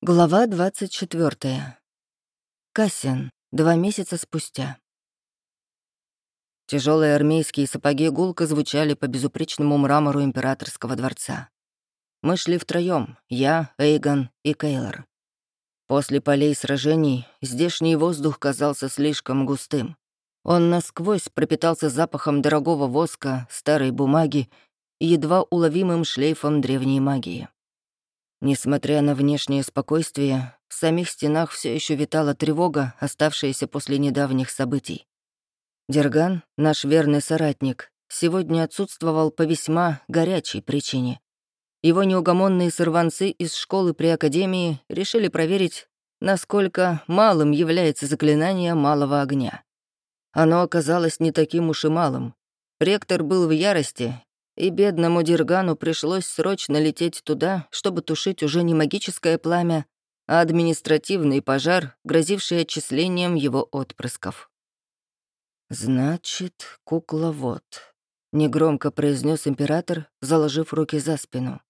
Глава 24. Кассиан. Два месяца спустя. Тяжелые армейские сапоги гулко звучали по безупречному мрамору императорского дворца. Мы шли втроем: я, Эйгон и Кейлор. После полей сражений здешний воздух казался слишком густым. Он насквозь пропитался запахом дорогого воска, старой бумаги и едва уловимым шлейфом древней магии. Несмотря на внешнее спокойствие, в самих стенах все еще витала тревога, оставшаяся после недавних событий. Дерган, наш верный соратник, сегодня отсутствовал по весьма горячей причине. Его неугомонные сорванцы из школы при Академии решили проверить, насколько малым является заклинание малого огня. Оно оказалось не таким уж и малым. Ректор был в ярости и бедному Диргану пришлось срочно лететь туда, чтобы тушить уже не магическое пламя, а административный пожар, грозивший отчислением его отпрысков. «Значит, кукловод», — негромко произнес император, заложив руки за спину.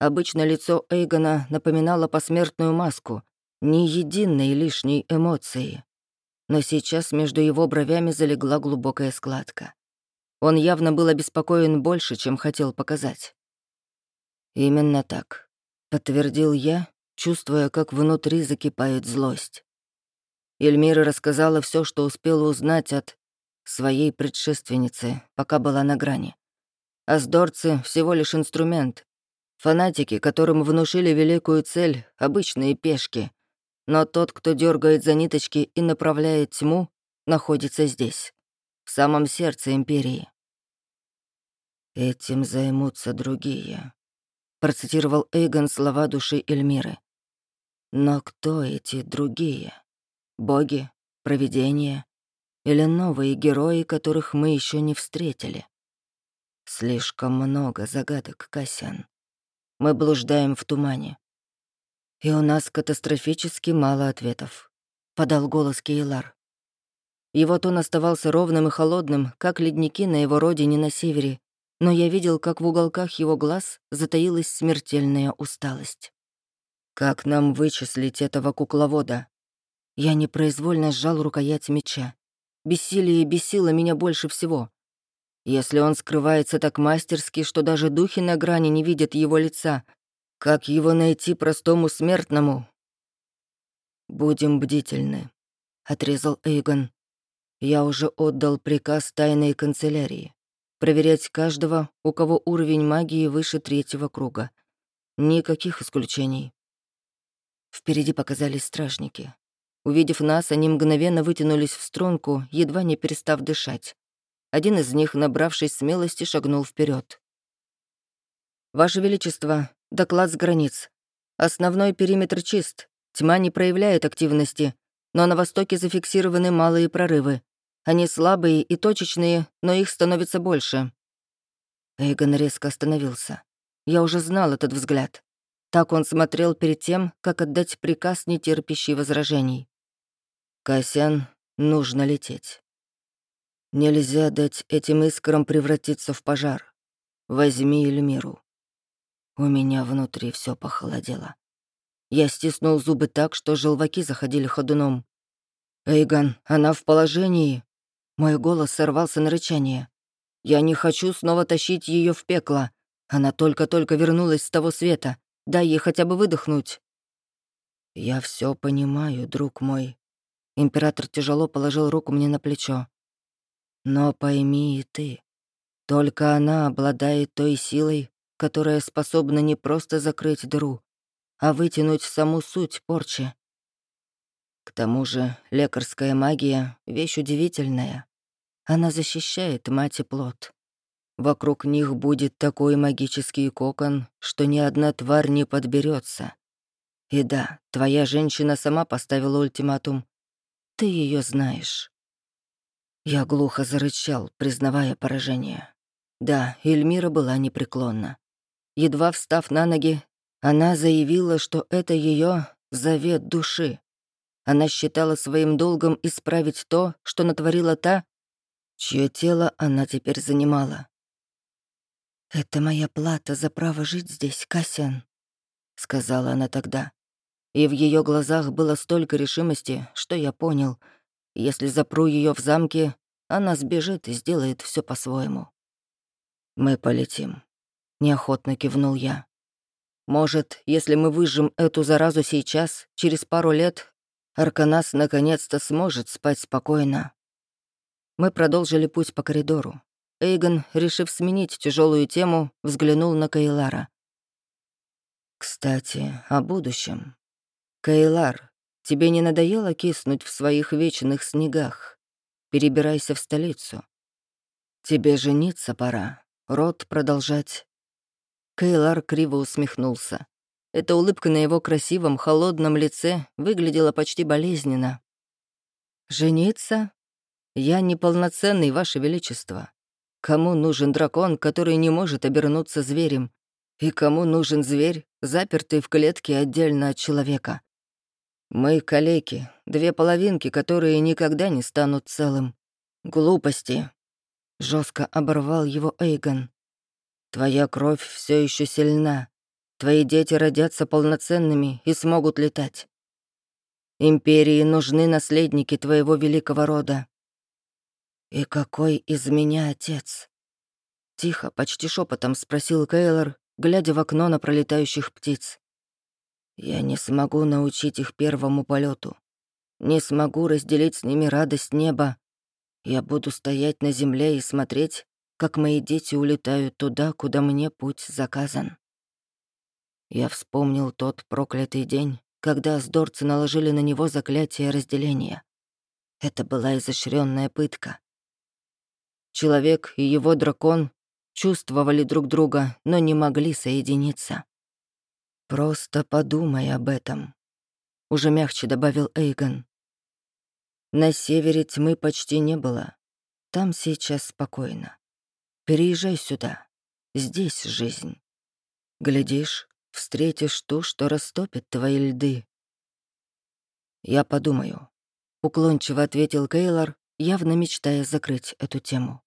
Обычно лицо Эйгона напоминало посмертную маску, ни единой лишней эмоции. Но сейчас между его бровями залегла глубокая складка. Он явно был обеспокоен больше, чем хотел показать. «Именно так», — подтвердил я, чувствуя, как внутри закипает злость. Эльмира рассказала все, что успела узнать от своей предшественницы, пока была на грани. Аздорцы — всего лишь инструмент. Фанатики, которым внушили великую цель, — обычные пешки. Но тот, кто дергает за ниточки и направляет тьму, находится здесь в самом сердце Империи. «Этим займутся другие», — процитировал Эйгон слова души Эльмиры. «Но кто эти другие? Боги? Провидения? Или новые герои, которых мы еще не встретили? Слишком много загадок, Касян. Мы блуждаем в тумане. И у нас катастрофически мало ответов», — подал голос Кейлар. Его тон оставался ровным и холодным, как ледники на его родине на севере, но я видел, как в уголках его глаз затаилась смертельная усталость. «Как нам вычислить этого кукловода?» Я непроизвольно сжал рукоять меча. Бессилие бесило меня больше всего. Если он скрывается так мастерски, что даже духи на грани не видят его лица, как его найти простому смертному? «Будем бдительны», — отрезал Эйгон. Я уже отдал приказ тайной канцелярии проверять каждого, у кого уровень магии выше третьего круга. Никаких исключений. Впереди показались стражники. Увидев нас, они мгновенно вытянулись в струнку, едва не перестав дышать. Один из них, набравшись смелости, шагнул вперед. «Ваше Величество, доклад с границ. Основной периметр чист, тьма не проявляет активности, но на востоке зафиксированы малые прорывы. Они слабые и точечные, но их становится больше». Эйгон резко остановился. Я уже знал этот взгляд. Так он смотрел перед тем, как отдать приказ, не терпящий возражений. «Касян, нужно лететь. Нельзя дать этим искрам превратиться в пожар. Возьми Эльмиру». У меня внутри все похолодело. Я стиснул зубы так, что желваки заходили ходуном. «Эйгон, она в положении!» Мой голос сорвался на рычание. «Я не хочу снова тащить ее в пекло. Она только-только вернулась с того света. Дай ей хотя бы выдохнуть». «Я все понимаю, друг мой». Император тяжело положил руку мне на плечо. «Но пойми и ты, только она обладает той силой, которая способна не просто закрыть дыру, а вытянуть саму суть порчи. К тому же лекарская магия — вещь удивительная. Она защищает мать и плод. Вокруг них будет такой магический кокон, что ни одна тварь не подберется. И да, твоя женщина сама поставила ультиматум. Ты ее знаешь. Я глухо зарычал, признавая поражение. Да, Эльмира была непреклонна. Едва встав на ноги, она заявила, что это ее завет души. Она считала своим долгом исправить то, что натворила та, чье тело она теперь занимала. «Это моя плата за право жить здесь, Касян», — сказала она тогда. и в ее глазах было столько решимости, что я понял, если запру ее в замке, она сбежит и сделает все по-своему. «Мы полетим», — неохотно кивнул я. «Может, если мы выжжем эту заразу сейчас, через пару лет Арканас наконец-то сможет спать спокойно». Мы продолжили путь по коридору. Эйгон, решив сменить тяжелую тему, взглянул на Кайлара. «Кстати, о будущем. Кайлар, тебе не надоело киснуть в своих вечных снегах? Перебирайся в столицу. Тебе жениться пора, род продолжать». Кайлар криво усмехнулся. Эта улыбка на его красивом, холодном лице выглядела почти болезненно. «Жениться? Я неполноценный, Ваше Величество. Кому нужен дракон, который не может обернуться зверем? И кому нужен зверь, запертый в клетке отдельно от человека? Мы калеки, две половинки, которые никогда не станут целым. Глупости. Жестко оборвал его Эйгон. Твоя кровь все еще сильна. Твои дети родятся полноценными и смогут летать. Империи нужны наследники твоего великого рода. «И какой из меня отец?» Тихо, почти шепотом спросил Кейлор, глядя в окно на пролетающих птиц. «Я не смогу научить их первому полету, не смогу разделить с ними радость неба. Я буду стоять на земле и смотреть, как мои дети улетают туда, куда мне путь заказан». Я вспомнил тот проклятый день, когда сдорцы наложили на него заклятие разделения. Это была изощренная пытка. Человек и его дракон чувствовали друг друга, но не могли соединиться. «Просто подумай об этом», — уже мягче добавил Эйгон. «На севере тьмы почти не было. Там сейчас спокойно. Переезжай сюда. Здесь жизнь. Глядишь, встретишь ту, что растопит твои льды». «Я подумаю», — уклончиво ответил Кейлор, явно мечтая закрыть эту тему.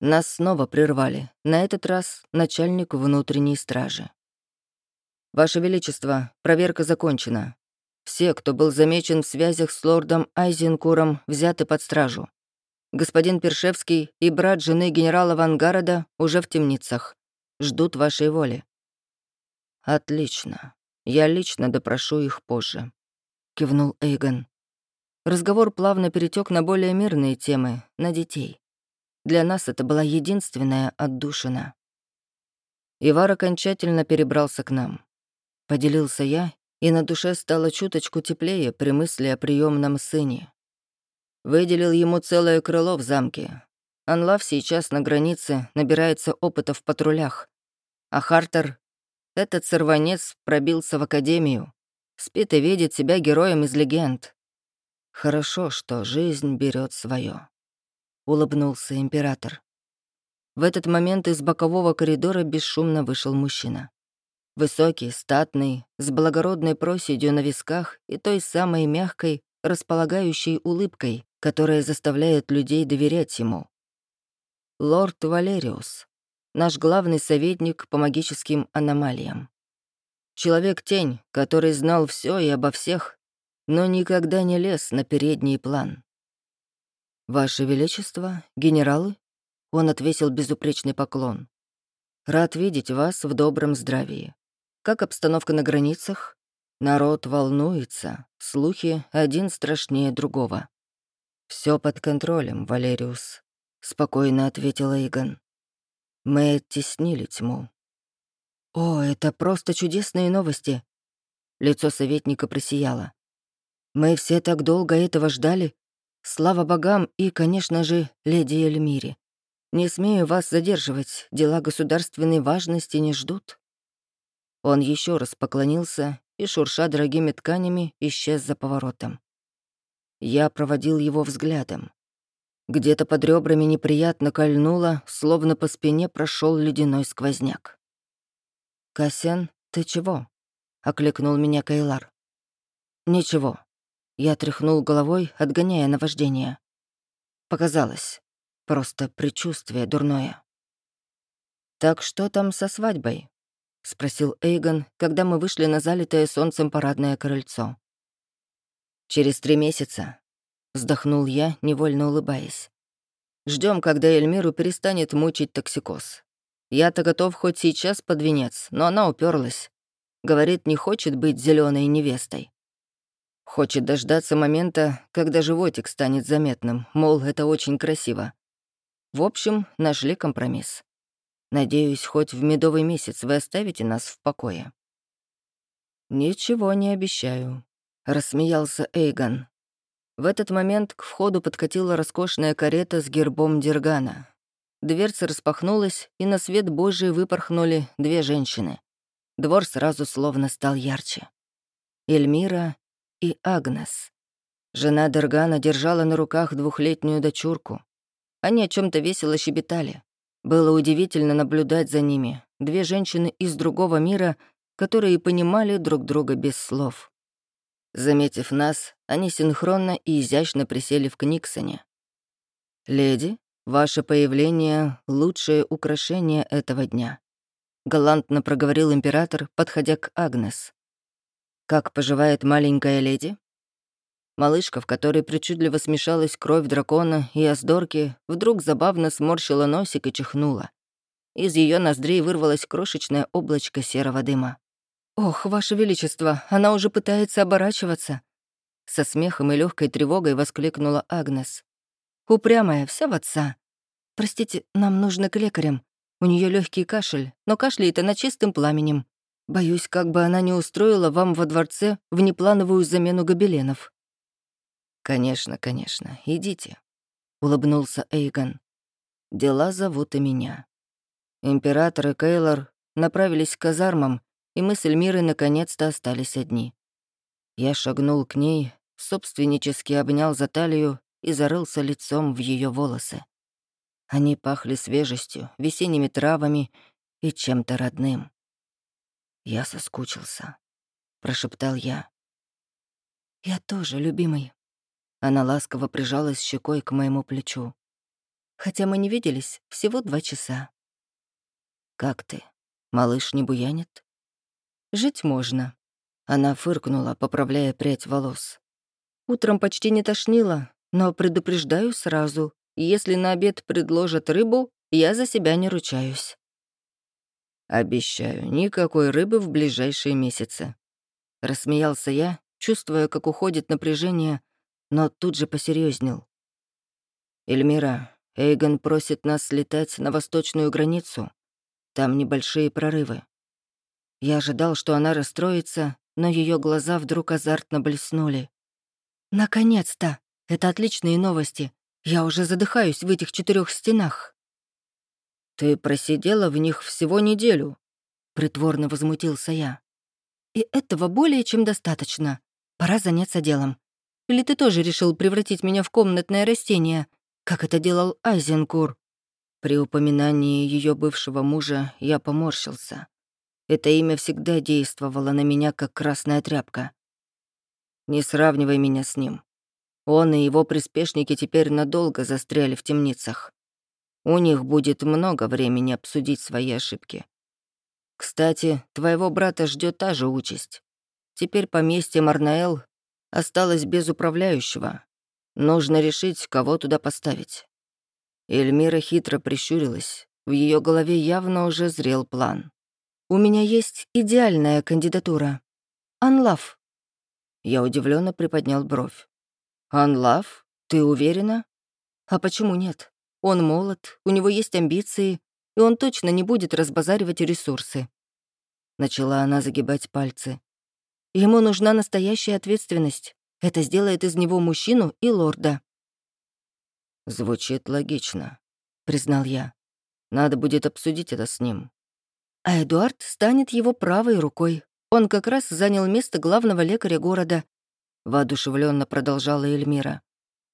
Нас снова прервали, на этот раз начальник внутренней стражи. «Ваше Величество, проверка закончена. Все, кто был замечен в связях с лордом Айзенкуром, взяты под стражу. Господин Першевский и брат жены генерала Вангарода уже в темницах. Ждут вашей воли». «Отлично. Я лично допрошу их позже», — кивнул Эйгон. Разговор плавно перетек на более мирные темы, на детей. Для нас это была единственная отдушина. Ивар окончательно перебрался к нам. Поделился я, и на душе стало чуточку теплее при мысли о приемном сыне. Выделил ему целое крыло в замке. Анлав сейчас на границе набирается опыта в патрулях. А Хартер, этот сорванец, пробился в академию. Спит и видит себя героем из легенд. Хорошо, что жизнь берет свое. — улыбнулся император. В этот момент из бокового коридора бесшумно вышел мужчина. Высокий, статный, с благородной проседью на висках и той самой мягкой, располагающей улыбкой, которая заставляет людей доверять ему. Лорд Валериус, наш главный советник по магическим аномалиям. Человек-тень, который знал все и обо всех, но никогда не лез на передний план. «Ваше Величество, генералы?» Он отвесил безупречный поклон. «Рад видеть вас в добром здравии. Как обстановка на границах? Народ волнуется, слухи один страшнее другого». Все под контролем, Валериус», — спокойно ответил Эйгон. «Мы оттеснили тьму». «О, это просто чудесные новости!» Лицо советника просияло. «Мы все так долго этого ждали, Слава богам и, конечно же, леди Эльмире. Не смею вас задерживать, дела государственной важности не ждут». Он еще раз поклонился и, шурша дорогими тканями, исчез за поворотом. Я проводил его взглядом. Где-то под ребрами неприятно кольнуло, словно по спине прошел ледяной сквозняк. «Касян, ты чего?» — окликнул меня Кайлар. «Ничего», я тряхнул головой, отгоняя наваждение. Показалось. Просто предчувствие дурное. «Так что там со свадьбой?» спросил Эйгон, когда мы вышли на залитое солнцем парадное крыльцо. «Через три месяца», — вздохнул я, невольно улыбаясь. Ждем, когда Эльмиру перестанет мучить токсикоз. Я-то готов хоть сейчас под венец, но она уперлась. Говорит, не хочет быть зеленой невестой. Хочет дождаться момента, когда животик станет заметным, мол, это очень красиво. В общем, нашли компромисс. Надеюсь, хоть в медовый месяц вы оставите нас в покое. «Ничего не обещаю», — рассмеялся Эйгон. В этот момент к входу подкатила роскошная карета с гербом Дергана. Дверца распахнулась, и на свет Божий выпорхнули две женщины. Двор сразу словно стал ярче. Эльмира и Агнес. Жена Дергана держала на руках двухлетнюю дочурку. Они о чем то весело щебетали. Было удивительно наблюдать за ними. Две женщины из другого мира, которые понимали друг друга без слов. Заметив нас, они синхронно и изящно присели в Книксоне. «Леди, ваше появление — лучшее украшение этого дня», — галантно проговорил император, подходя к Агнес. «Как поживает маленькая леди?» Малышка, в которой причудливо смешалась кровь дракона и оздорки, вдруг забавно сморщила носик и чихнула. Из ее ноздрей вырвалось крошечное облачко серого дыма. «Ох, Ваше Величество, она уже пытается оборачиваться!» Со смехом и легкой тревогой воскликнула Агнес. «Упрямая, вся в отца. Простите, нам нужно к лекарям. У нее легкий кашель, но кашляет она чистым пламенем. Боюсь, как бы она не устроила вам во дворце внеплановую замену гобеленов». «Конечно, конечно, идите», — улыбнулся Эйгон. «Дела зовут и меня». Император и Кейлор направились к казармам, и мы с Эльмирой наконец-то остались одни. Я шагнул к ней, собственнически обнял за талию и зарылся лицом в ее волосы. Они пахли свежестью, весенними травами и чем-то родным. «Я соскучился», — прошептал я. «Я тоже, любимый». Она ласково прижалась щекой к моему плечу. «Хотя мы не виделись всего два часа». «Как ты? Малыш не буянит?» Жить можно». Она фыркнула, поправляя прядь волос. Утром почти не тошнило, но предупреждаю сразу, если на обед предложат рыбу, я за себя не ручаюсь. «Обещаю, никакой рыбы в ближайшие месяцы». Рассмеялся я, чувствуя, как уходит напряжение, но тут же посерьезнел. «Эльмира, Эйгон просит нас слетать на восточную границу. Там небольшие прорывы. Я ожидал, что она расстроится, но ее глаза вдруг азартно блеснули. «Наконец-то! Это отличные новости. Я уже задыхаюсь в этих четырех стенах». «Ты просидела в них всего неделю», — притворно возмутился я. «И этого более чем достаточно. Пора заняться делом. Или ты тоже решил превратить меня в комнатное растение, как это делал Айзенкур?» При упоминании ее бывшего мужа я поморщился. Это имя всегда действовало на меня, как красная тряпка. Не сравнивай меня с ним. Он и его приспешники теперь надолго застряли в темницах. У них будет много времени обсудить свои ошибки. Кстати, твоего брата ждет та же участь. Теперь поместье Марнаэл осталось без управляющего. Нужно решить, кого туда поставить. Эльмира хитро прищурилась. В ее голове явно уже зрел план. У меня есть идеальная кандидатура. Анлав». Я удивленно приподнял бровь. «Анлав? Ты уверена?» «А почему нет? Он молод, у него есть амбиции, и он точно не будет разбазаривать ресурсы». Начала она загибать пальцы. «Ему нужна настоящая ответственность. Это сделает из него мужчину и лорда». «Звучит логично», — признал я. «Надо будет обсудить это с ним а Эдуард станет его правой рукой. Он как раз занял место главного лекаря города», — воодушевленно продолжала Эльмира.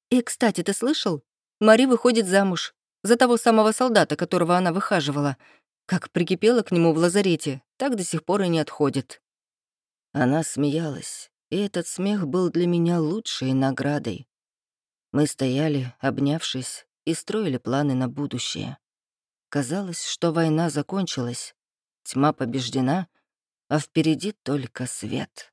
«И, кстати, ты слышал? Мари выходит замуж за того самого солдата, которого она выхаживала. Как прикипела к нему в лазарете, так до сих пор и не отходит». Она смеялась, и этот смех был для меня лучшей наградой. Мы стояли, обнявшись, и строили планы на будущее. Казалось, что война закончилась, Тьма побеждена, а впереди только свет.